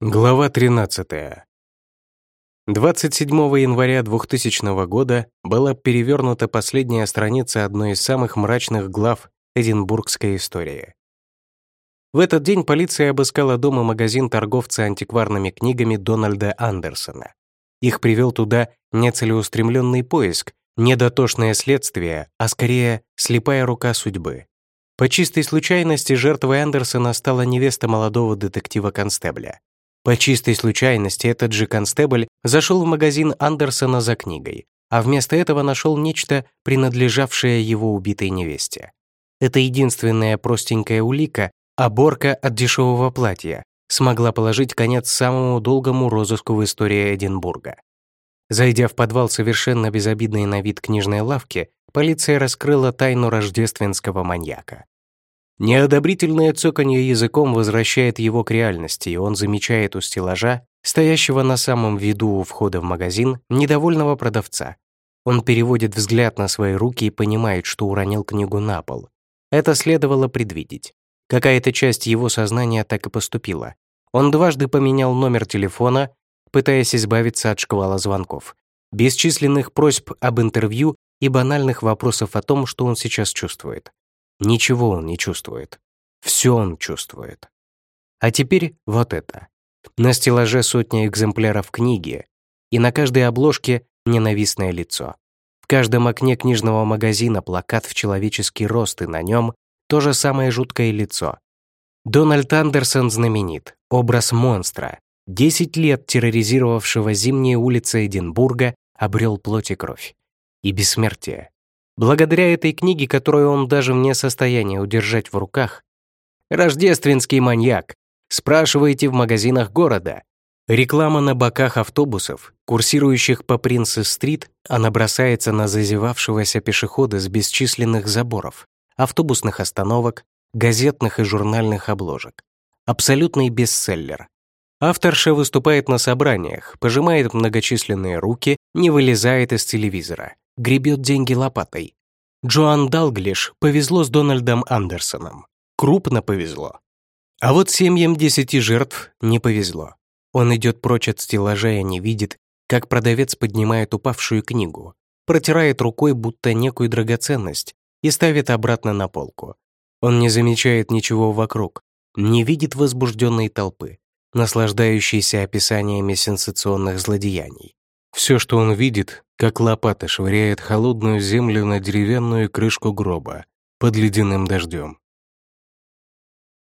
Глава 13. 27 января 2000 года была перевернута последняя страница одной из самых мрачных глав Эдинбургской истории. В этот день полиция обыскала дом и магазин торговца антикварными книгами Дональда Андерсона. Их привел туда не целеустремленный поиск, не дотошное следствие, а скорее слепая рука судьбы. По чистой случайности жертвой Андерсона стала невеста молодого детектива-констебля. По чистой случайности этот же констебль зашел в магазин Андерсона за книгой, а вместо этого нашел нечто, принадлежавшее его убитой невесте. Это единственная простенькая улика, оборка от дешевого платья, смогла положить конец самому долгому розыску в истории Эдинбурга. Зайдя в подвал совершенно безобидной на вид книжной лавки, полиция раскрыла тайну рождественского маньяка. Неодобрительное цоканье языком возвращает его к реальности, и он замечает у стеллажа, стоящего на самом виду у входа в магазин, недовольного продавца. Он переводит взгляд на свои руки и понимает, что уронил книгу на пол. Это следовало предвидеть. Какая-то часть его сознания так и поступила. Он дважды поменял номер телефона, пытаясь избавиться от шквала звонков, бесчисленных просьб об интервью и банальных вопросов о том, что он сейчас чувствует. Ничего он не чувствует. Все он чувствует. А теперь вот это. На стеллаже сотня экземпляров книги, и на каждой обложке ненавистное лицо. В каждом окне книжного магазина плакат в человеческий рост, и на нем то же самое жуткое лицо. Дональд Андерсон знаменит, образ монстра, десять лет терроризировавшего зимние улицы Эдинбурга, обрел плоть и кровь. И бессмертие. Благодаря этой книге, которую он даже вне состояния удержать в руках, «Рождественский маньяк», спрашиваете в магазинах города. Реклама на боках автобусов, курсирующих по Принцесс-стрит, она бросается на зазевавшегося пешехода с бесчисленных заборов, автобусных остановок, газетных и журнальных обложек. Абсолютный бестселлер. Авторша выступает на собраниях, пожимает многочисленные руки, не вылезает из телевизора гребет деньги лопатой. Джоан Далглиш повезло с Дональдом Андерсоном. Крупно повезло. А вот семьям десяти жертв не повезло. Он идет прочь от стеллажа и не видит, как продавец поднимает упавшую книгу, протирает рукой будто некую драгоценность и ставит обратно на полку. Он не замечает ничего вокруг, не видит возбужденной толпы, наслаждающейся описаниями сенсационных злодеяний. Все, что он видит, как лопата швыряет холодную землю на деревянную крышку гроба под ледяным дождем.